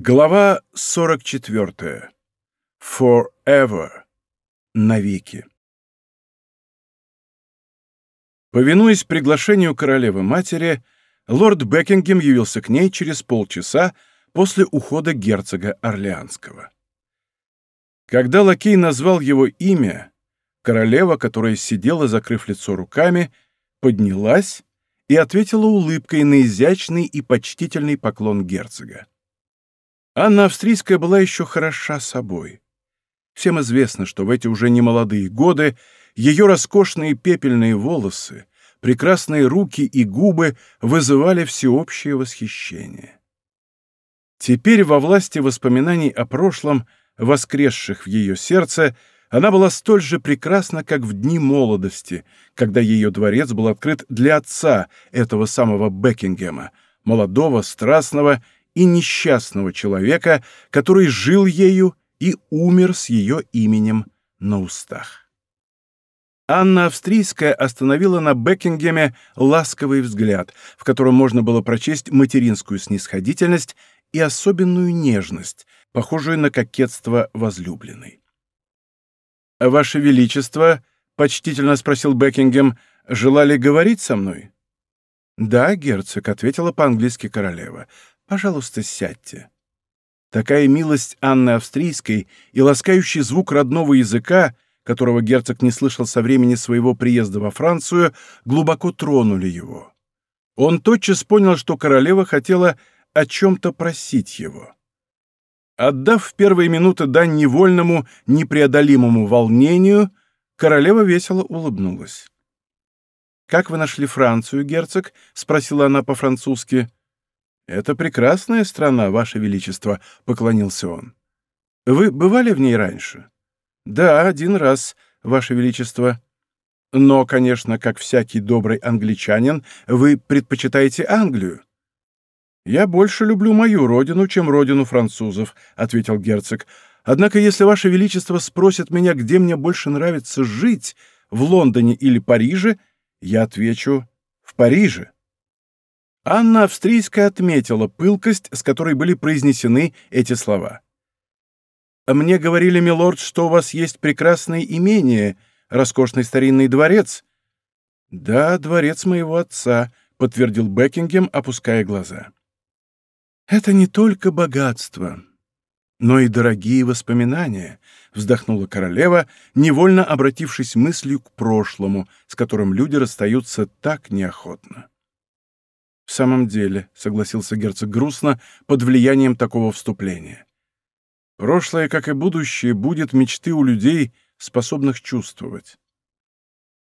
Глава 44. Forever. Навеки. Повинуясь приглашению королевы-матери, лорд Бекингем явился к ней через полчаса после ухода герцога Орлеанского. Когда лакей назвал его имя, королева, которая сидела, закрыв лицо руками, поднялась и ответила улыбкой на изящный и почтительный поклон герцога. Анна Австрийская была еще хороша собой. Всем известно, что в эти уже немолодые годы ее роскошные пепельные волосы, прекрасные руки и губы вызывали всеобщее восхищение. Теперь во власти воспоминаний о прошлом, воскресших в ее сердце, она была столь же прекрасна, как в дни молодости, когда ее дворец был открыт для отца этого самого Бекингема, молодого, страстного и несчастного человека, который жил ею и умер с ее именем на устах. Анна Австрийская остановила на Бекингеме ласковый взгляд, в котором можно было прочесть материнскую снисходительность и особенную нежность, похожую на кокетство возлюбленной. «Ваше Величество», — почтительно спросил Бекингем, — «желали говорить со мной?» «Да, герцог», — ответила по-английски королева. Пожалуйста, сядьте». Такая милость Анны Австрийской и ласкающий звук родного языка, которого герцог не слышал со времени своего приезда во Францию, глубоко тронули его. Он тотчас понял, что королева хотела о чем-то просить его. Отдав в первые минуты дань невольному, непреодолимому волнению, королева весело улыбнулась. «Как вы нашли Францию, герцог?» — спросила она по-французски. «Это прекрасная страна, Ваше Величество», — поклонился он. «Вы бывали в ней раньше?» «Да, один раз, Ваше Величество». «Но, конечно, как всякий добрый англичанин, вы предпочитаете Англию». «Я больше люблю мою родину, чем родину французов», — ответил герцог. «Однако, если Ваше Величество спросит меня, где мне больше нравится жить, в Лондоне или Париже, я отвечу «в Париже». Анна Австрийская отметила пылкость, с которой были произнесены эти слова. «Мне говорили, милорд, что у вас есть прекрасное имение, роскошный старинный дворец». «Да, дворец моего отца», — подтвердил Бекингем, опуская глаза. «Это не только богатство, но и дорогие воспоминания», — вздохнула королева, невольно обратившись мыслью к прошлому, с которым люди расстаются так неохотно. «В самом деле», — согласился герцог грустно, под влиянием такого вступления. «Прошлое, как и будущее, будет мечты у людей, способных чувствовать».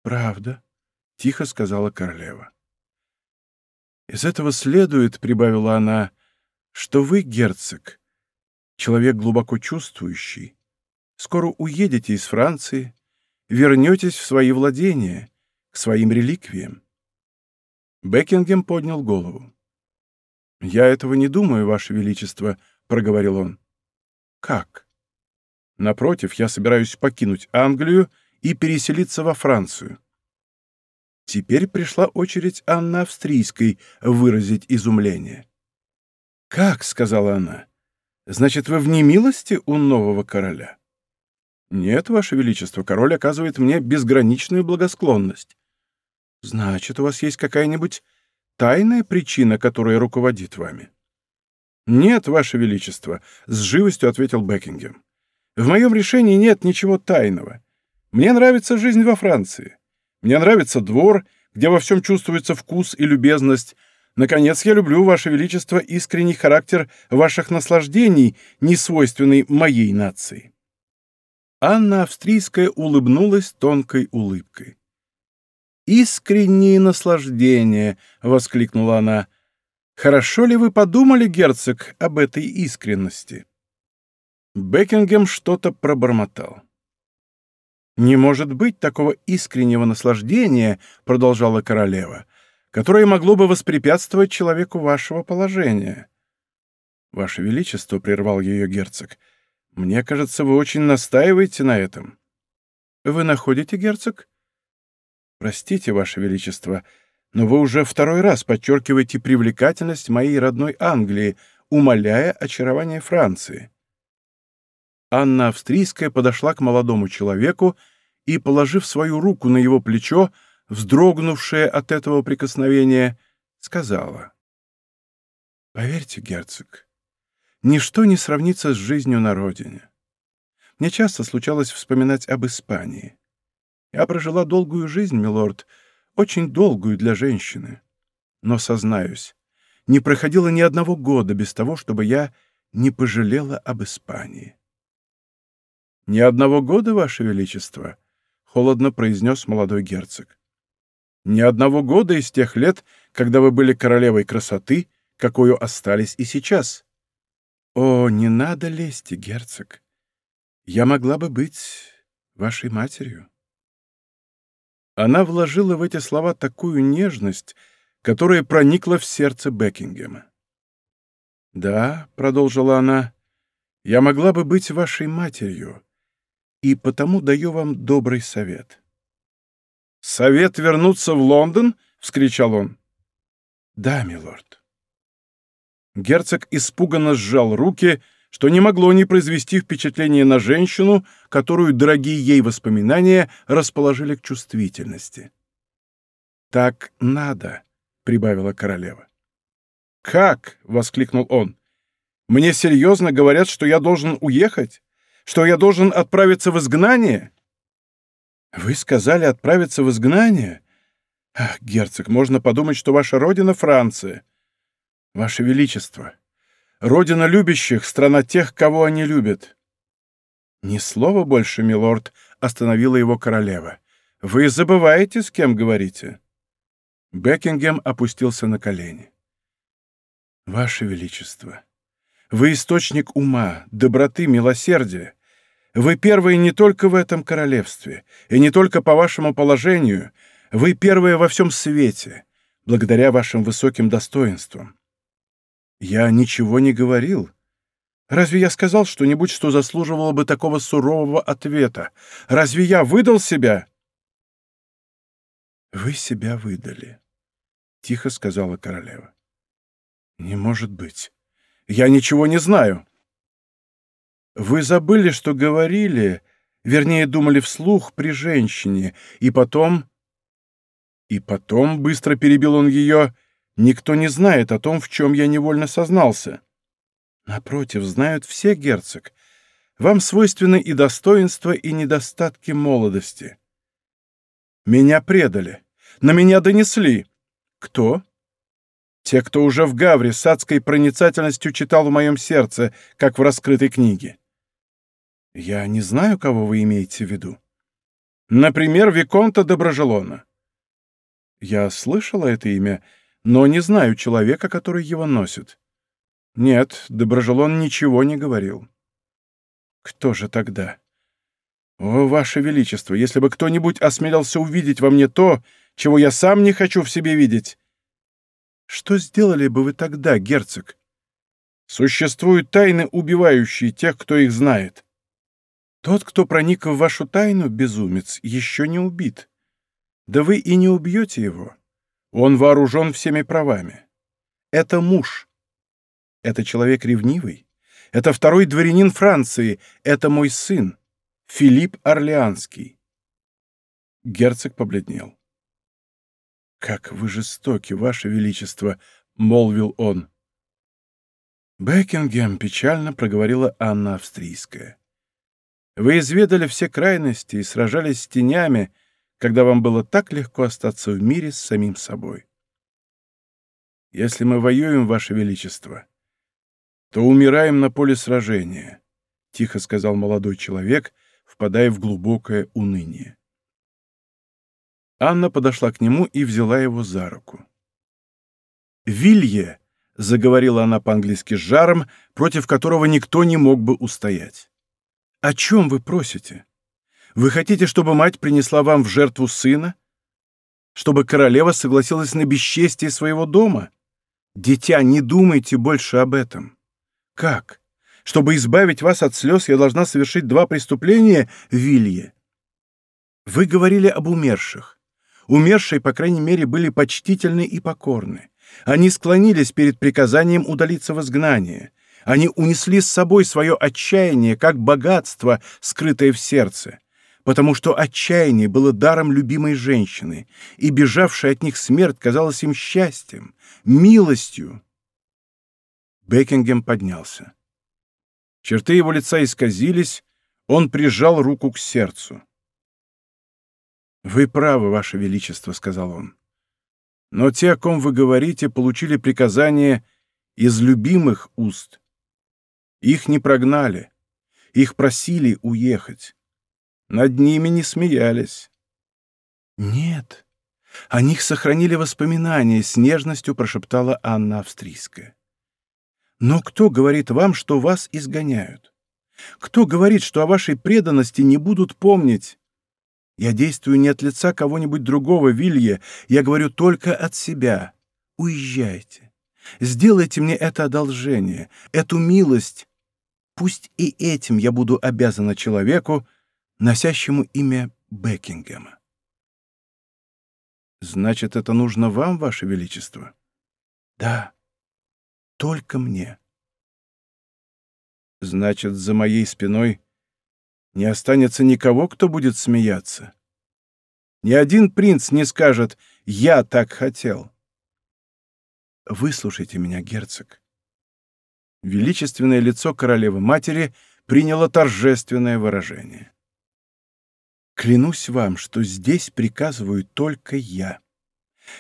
«Правда», — тихо сказала королева. «Из этого следует», — прибавила она, — «что вы, герцог, человек глубоко чувствующий, скоро уедете из Франции, вернетесь в свои владения, к своим реликвиям. Бекингем поднял голову. «Я этого не думаю, Ваше Величество», — проговорил он. «Как?» «Напротив, я собираюсь покинуть Англию и переселиться во Францию». Теперь пришла очередь Анны Австрийской выразить изумление. «Как?» — сказала она. «Значит, вы в немилости у нового короля?» «Нет, Ваше Величество, король оказывает мне безграничную благосклонность. Значит, у вас есть какая-нибудь тайная причина, которая руководит вами? Нет, Ваше Величество, с живостью ответил Бекингем. В моем решении нет ничего тайного. Мне нравится жизнь во Франции. Мне нравится двор, где во всем чувствуется вкус и любезность. Наконец, я люблю, Ваше Величество, искренний характер ваших наслаждений, не свойственный моей нации. Анна Австрийская улыбнулась тонкой улыбкой искреннее наслаждение!» — воскликнула она. «Хорошо ли вы подумали, герцог, об этой искренности?» Бекингем что-то пробормотал. «Не может быть такого искреннего наслаждения», — продолжала королева, «которое могло бы воспрепятствовать человеку вашего положения». «Ваше Величество», — прервал ее герцог, — «мне кажется, вы очень настаиваете на этом». «Вы находите, герцог?» «Простите, Ваше Величество, но вы уже второй раз подчеркиваете привлекательность моей родной Англии», умаляя очарование Франции. Анна Австрийская подошла к молодому человеку и, положив свою руку на его плечо, вздрогнувшая от этого прикосновения, сказала. «Поверьте, герцог, ничто не сравнится с жизнью на родине. Мне часто случалось вспоминать об Испании. Я прожила долгую жизнь, милорд, очень долгую для женщины. Но, сознаюсь, не проходило ни одного года без того, чтобы я не пожалела об Испании. «Ни одного года, Ваше Величество», — холодно произнес молодой герцог. «Ни одного года из тех лет, когда вы были королевой красоты, какую остались и сейчас». «О, не надо лезть, герцог. Я могла бы быть вашей матерью». Она вложила в эти слова такую нежность, которая проникла в сердце Бекингема. «Да», — продолжила она, — «я могла бы быть вашей матерью, и потому даю вам добрый совет». «Совет вернуться в Лондон?» — вскричал он. «Да, милорд». Герцог испуганно сжал руки, что не могло не произвести впечатление на женщину, которую дорогие ей воспоминания расположили к чувствительности. «Так надо», — прибавила королева. «Как?» — воскликнул он. «Мне серьезно говорят, что я должен уехать? Что я должен отправиться в изгнание?» «Вы сказали отправиться в изгнание? Ах, герцог, можно подумать, что ваша родина — Франция. Ваше Величество, родина любящих — страна тех, кого они любят». «Ни слова больше, милорд», — остановила его королева. «Вы забываете, с кем говорите?» Бекингем опустился на колени. «Ваше Величество, вы источник ума, доброты, милосердия. Вы первые не только в этом королевстве, и не только по вашему положению, вы первые во всем свете, благодаря вашим высоким достоинствам. Я ничего не говорил. Разве я сказал что-нибудь, что заслуживало бы такого сурового ответа? Разве я выдал себя?» «Вы себя выдали», — тихо сказала королева. «Не может быть. Я ничего не знаю». «Вы забыли, что говорили, вернее, думали вслух при женщине, и потом...» «И потом», — быстро перебил он ее, — «никто не знает о том, в чем я невольно сознался». «Напротив, знают все, герцог. Вам свойственны и достоинства, и недостатки молодости». «Меня предали. На меня донесли. Кто? Те, кто уже в Гавре с адской проницательностью читал в моем сердце, как в раскрытой книге. Я не знаю, кого вы имеете в виду. Например, Виконта Доброжелона. Я слышала это имя, но не знаю человека, который его носит. Нет, Доброжелон ничего не говорил. Кто же тогда? «О, Ваше Величество, если бы кто-нибудь осмелился увидеть во мне то, чего я сам не хочу в себе видеть!» «Что сделали бы вы тогда, герцог?» «Существуют тайны, убивающие тех, кто их знает. Тот, кто проник в вашу тайну, безумец, еще не убит. Да вы и не убьете его. Он вооружен всеми правами. Это муж. Это человек ревнивый. Это второй дворянин Франции. Это мой сын. Филипп Орлеанский. Герцог побледнел. «Как вы жестоки, ваше величество!» — молвил он. Бекингем печально проговорила Анна Австрийская. «Вы изведали все крайности и сражались с тенями, когда вам было так легко остаться в мире с самим собой. Если мы воюем, ваше величество, то умираем на поле сражения», — тихо сказал молодой человек, впадая в глубокое уныние. Анна подошла к нему и взяла его за руку. «Вилье!» — заговорила она по-английски с жаром, против которого никто не мог бы устоять. «О чем вы просите? Вы хотите, чтобы мать принесла вам в жертву сына? Чтобы королева согласилась на бесчестие своего дома? Дитя, не думайте больше об этом. Как? Чтобы избавить вас от слез, я должна совершить два преступления, Вилье. Вы говорили об умерших. Умершие, по крайней мере, были почтительны и покорны. Они склонились перед приказанием удалиться в изгнание. Они унесли с собой свое отчаяние, как богатство, скрытое в сердце, потому что отчаяние было даром любимой женщины, и бежавшая от них смерть казалась им счастьем, милостью. Бекингем поднялся. Черты его лица исказились, он прижал руку к сердцу. «Вы правы, Ваше Величество», — сказал он. «Но те, о ком вы говорите, получили приказание из любимых уст. Их не прогнали, их просили уехать. Над ними не смеялись». «Нет, о них сохранили воспоминания», — с нежностью прошептала Анна Австрийская. «Но кто говорит вам, что вас изгоняют? Кто говорит, что о вашей преданности не будут помнить?» Я действую не от лица кого-нибудь другого, Вилье, я говорю только от себя. Уезжайте. Сделайте мне это одолжение, эту милость. Пусть и этим я буду обязана человеку, носящему имя Бекингема. Значит, это нужно вам, Ваше Величество? Да, только мне. Значит, за моей спиной не останется никого, кто будет смеяться. Ни один принц не скажет «я так хотел». Выслушайте меня, герцог. Величественное лицо королевы-матери приняло торжественное выражение. Клянусь вам, что здесь приказываю только я.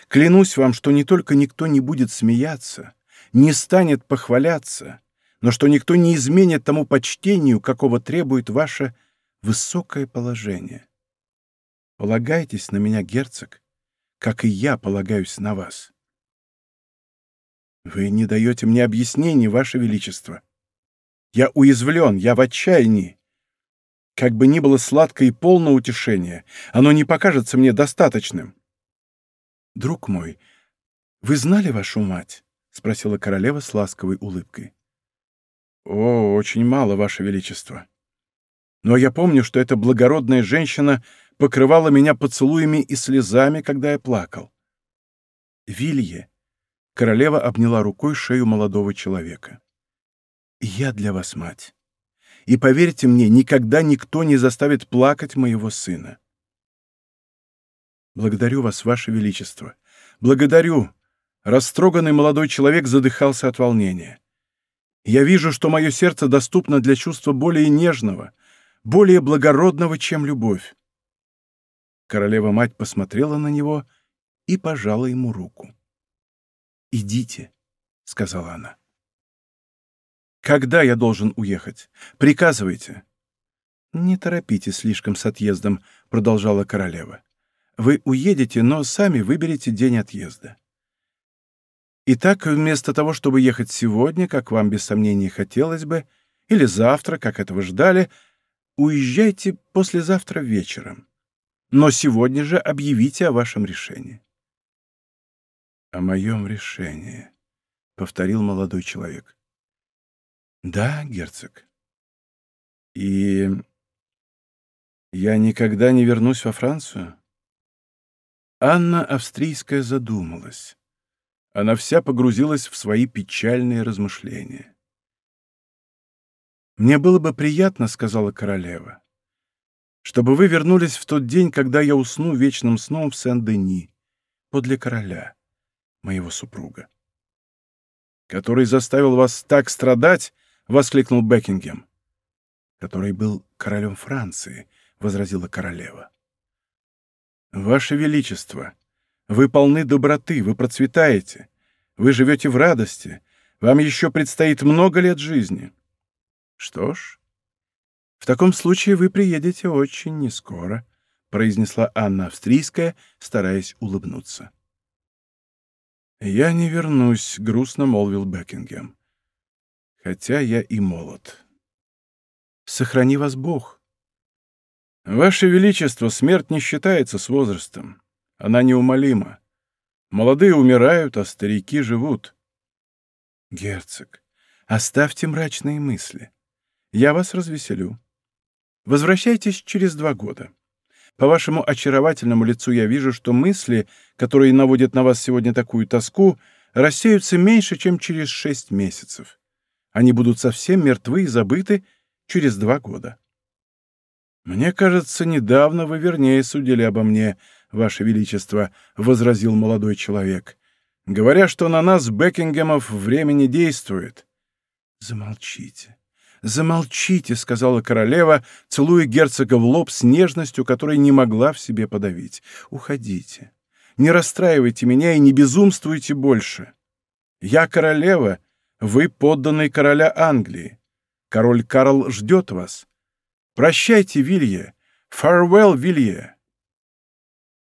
Клянусь вам, что не только никто не будет смеяться, не станет похваляться, но что никто не изменит тому почтению, какого требует ваше высокое положение. Полагайтесь на меня, герцог, как и я полагаюсь на вас. Вы не даете мне объяснений, ваше величество. Я уязвлен, я в отчаянии. Как бы ни было сладко и полно утешения, оно не покажется мне достаточным. Друг мой, вы знали вашу мать? — спросила королева с ласковой улыбкой. «О, очень мало, Ваше Величество. Но я помню, что эта благородная женщина покрывала меня поцелуями и слезами, когда я плакал. Вилье, королева обняла рукой шею молодого человека. Я для вас мать. И поверьте мне, никогда никто не заставит плакать моего сына. Благодарю вас, Ваше Величество. Благодарю. Растроганный молодой человек задыхался от волнения. Я вижу, что мое сердце доступно для чувства более нежного, более благородного, чем любовь. Королева-мать посмотрела на него и пожала ему руку. «Идите», — сказала она. «Когда я должен уехать? Приказывайте». «Не торопитесь слишком с отъездом», — продолжала королева. «Вы уедете, но сами выберете день отъезда. Итак, вместо того, чтобы ехать сегодня, как вам без сомнений хотелось бы, или завтра, как этого ждали, уезжайте послезавтра вечером. Но сегодня же объявите о вашем решении. — О моем решении, — повторил молодой человек. — Да, герцог. И я никогда не вернусь во Францию? Анна Австрийская задумалась она вся погрузилась в свои печальные размышления. «Мне было бы приятно, — сказала королева, — чтобы вы вернулись в тот день, когда я усну вечным сном в Сен-Дени, подле короля, моего супруга. Который заставил вас так страдать, — воскликнул Бекингем. Который был королем Франции, — возразила королева. Ваше Величество, вы полны доброты, вы процветаете. Вы живете в радости. Вам еще предстоит много лет жизни. Что ж, в таком случае вы приедете очень нескоро, произнесла Анна Австрийская, стараясь улыбнуться. «Я не вернусь», — грустно молвил Бекингем. «Хотя я и молод». «Сохрани вас Бог». «Ваше Величество, смерть не считается с возрастом. Она неумолима. Молодые умирают, а старики живут. Герцог, оставьте мрачные мысли. Я вас развеселю. Возвращайтесь через два года. По вашему очаровательному лицу я вижу, что мысли, которые наводят на вас сегодня такую тоску, рассеются меньше, чем через шесть месяцев. Они будут совсем мертвы и забыты через два года. «Мне кажется, недавно вы вернее судили обо мне, Ваше Величество», — возразил молодой человек, говоря, что на нас, Бекингемов, время не действует. «Замолчите, замолчите», — сказала королева, целуя герцога в лоб с нежностью, которой не могла в себе подавить. «Уходите. Не расстраивайте меня и не безумствуйте больше. Я королева, вы подданный короля Англии. Король Карл ждет вас. Прощайте, Вилье. Farewell, Вилье.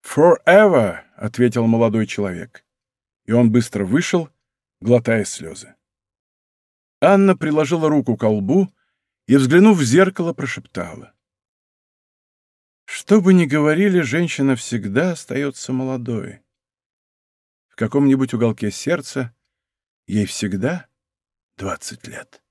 Forever, — ответил молодой человек. И он быстро вышел, глотая слезы. Анна приложила руку к лбу и, взглянув в зеркало, прошептала. Что бы ни говорили, женщина всегда остается молодой. В каком-нибудь уголке сердца ей всегда двадцать лет.